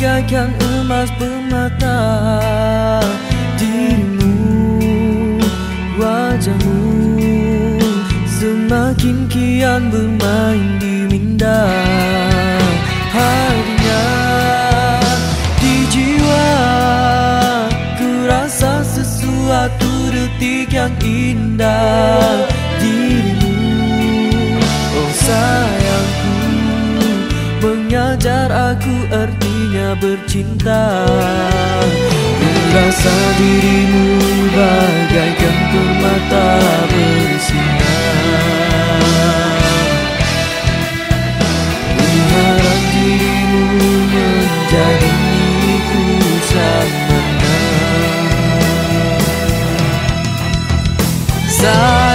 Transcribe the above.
bagaikan emas permata Dirimu, wajahmu Semakin kian bermain di minda. Harinya di jiwa Ku rasa sesuatu detik yang indah. Dirimu, oh sayangku Cara aku artinya bercinta. Merasa dirimu bagaikan permata bersinar. Berharap dirimu menjadi milikku samana Sampai